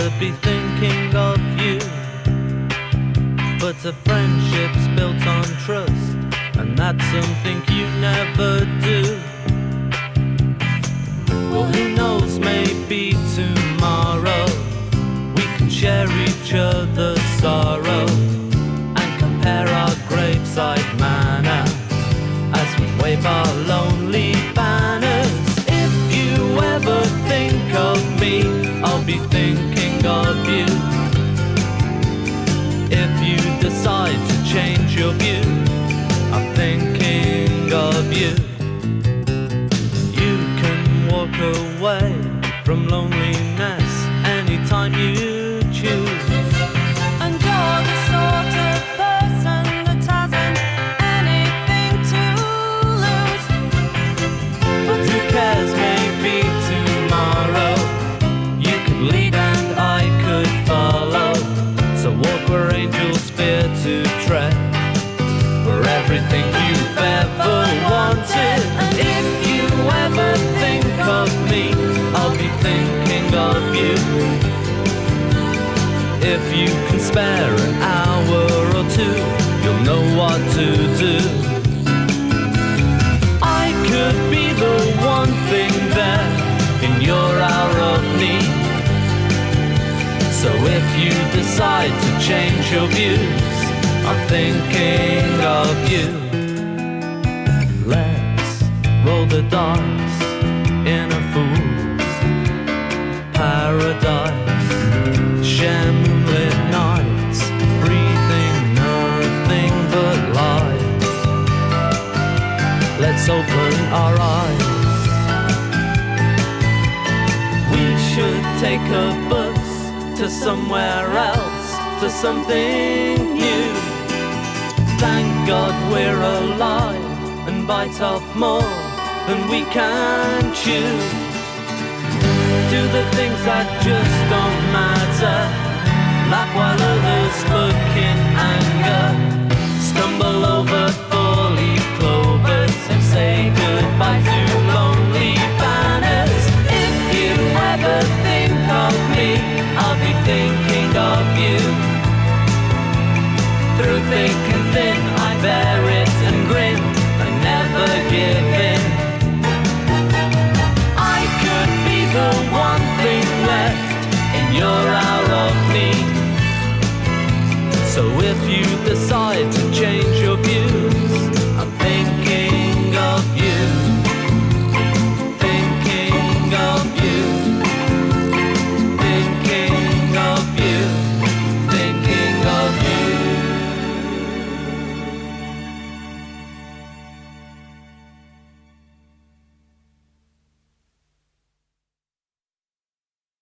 to be thinking of you. But a friendship's built on trust, and that's something you never do. Well, who knows, maybe tomorrow we can share each other's sorrow and compare our graveside manner as we wave our lonely banners. If you ever think of me, I'll be thinking of you. If you decide to change your view, I'm thinking of you. You can walk away from loneliness anytime you choose. If you can spare an hour or two, you'll know what to do. I could be the one thing there in your hour of need. So if you decide to change your views, I'm thinking of you. Let's open our eyes. We should take a bus to somewhere else, to something new. Thank God we're alive and bite off more than we can chew. Do the things that just think of me, I'll be thinking of you. Through thick and thin, I bear it and grin. Never give in. I could be the one thing left in your hour of need. So if you decide to change your views,